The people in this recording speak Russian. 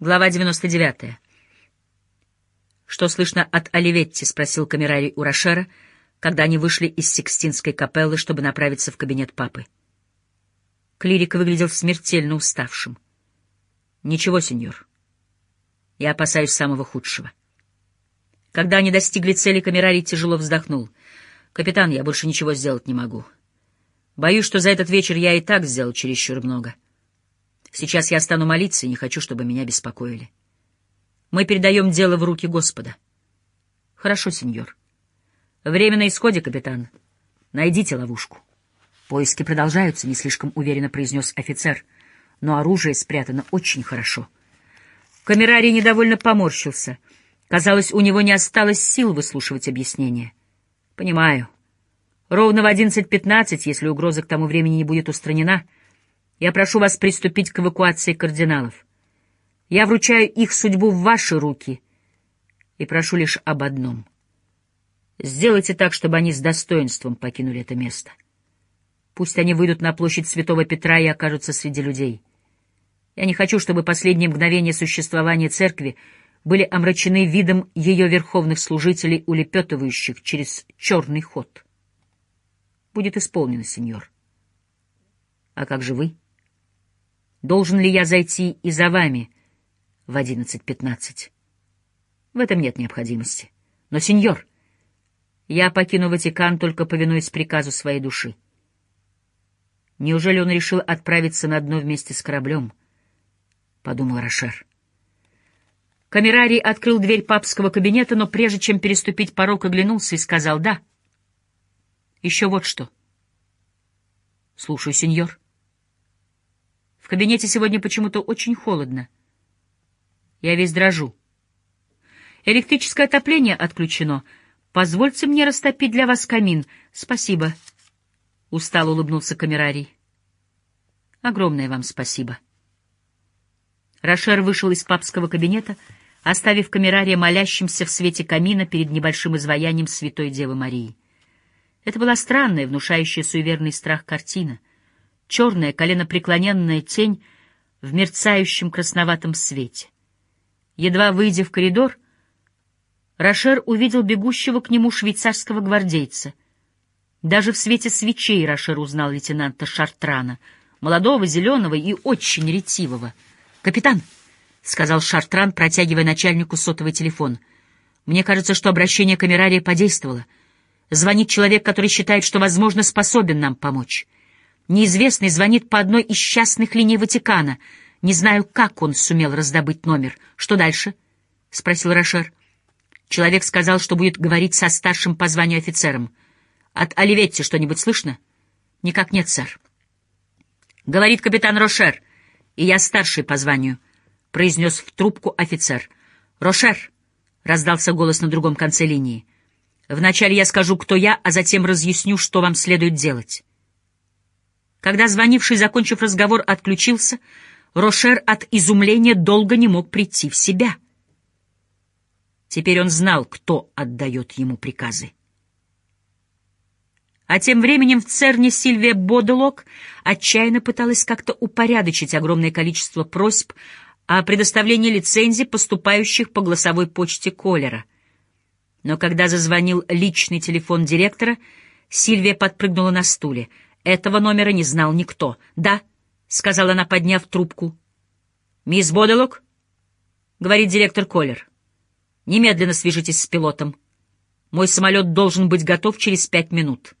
Глава 99. «Что слышно от Оливетти?» — спросил камерарий у Рошера, когда они вышли из Сикстинской капеллы, чтобы направиться в кабинет папы. Клирик выглядел смертельно уставшим. «Ничего, сеньор. Я опасаюсь самого худшего». Когда они достигли цели, камерарий тяжело вздохнул. «Капитан, я больше ничего сделать не могу. Боюсь, что за этот вечер я и так сделал чересчур много». Сейчас я стану молиться и не хочу, чтобы меня беспокоили. Мы передаем дело в руки Господа. Хорошо, сеньор. Время на исходе, капитан. Найдите ловушку. Поиски продолжаются, не слишком уверенно произнес офицер, но оружие спрятано очень хорошо. Камерарий недовольно поморщился. Казалось, у него не осталось сил выслушивать объяснение. Понимаю. Ровно в одиннадцать пятнадцать, если угроза к тому времени не будет устранена — я прошу вас приступить к эвакуации кардиналов. Я вручаю их судьбу в ваши руки и прошу лишь об одном. Сделайте так, чтобы они с достоинством покинули это место. Пусть они выйдут на площадь Святого Петра и окажутся среди людей. Я не хочу, чтобы последние мгновения существования церкви были омрачены видом ее верховных служителей, улепетывающих через черный ход. Будет исполнено, сеньор. А как же вы? — Должен ли я зайти и за вами в одиннадцать пятнадцать? В этом нет необходимости. Но, сеньор, я покину Ватикан, только повинуясь приказу своей души. Неужели он решил отправиться на дно вместе с кораблем? — подумал Рошер. Камерарий открыл дверь папского кабинета, но прежде чем переступить порог, оглянулся и сказал «да». «Еще вот что». «Слушаю, сеньор». В кабинете сегодня почему-то очень холодно. Я весь дрожу. Электрическое отопление отключено. Позвольте мне растопить для вас камин. Спасибо. Устало улыбнулся камерарий. Огромное вам спасибо. Рошер вышел из папского кабинета, оставив камерария молящимся в свете камина перед небольшим изваянием Святой Девы Марии. Это была странная, внушающая суеверный страх картина — черная коленопреклоненная тень в мерцающем красноватом свете. Едва выйдя в коридор, Рошер увидел бегущего к нему швейцарского гвардейца. Даже в свете свечей Рошер узнал лейтенанта Шартрана, молодого, зеленого и очень ретивого. «Капитан!» — сказал Шартран, протягивая начальнику сотовый телефон. «Мне кажется, что обращение камерария подействовало. Звонит человек, который считает, что, возможно, способен нам помочь». Неизвестный звонит по одной из частных линий Ватикана. Не знаю, как он сумел раздобыть номер. Что дальше? — спросил Рошер. Человек сказал, что будет говорить со старшим по званию офицером. От Оливетти что-нибудь слышно? Никак нет, сэр. Говорит капитан Рошер, и я старший по званию, — произнес в трубку офицер. Рошер, — раздался голос на другом конце линии. Вначале я скажу, кто я, а затем разъясню, что вам следует делать. Когда звонивший, закончив разговор, отключился, Рошер от изумления долго не мог прийти в себя. Теперь он знал, кто отдает ему приказы. А тем временем в ЦЕРНе Сильвия Боделок отчаянно пыталась как-то упорядочить огромное количество просьб о предоставлении лицензий, поступающих по голосовой почте Колера. Но когда зазвонил личный телефон директора, Сильвия подпрыгнула на стуле — этого номера не знал никто. «Да», — сказала она, подняв трубку. «Мисс Боделок?» — говорит директор Коллер. «Немедленно свяжитесь с пилотом. Мой самолет должен быть готов через пять минут».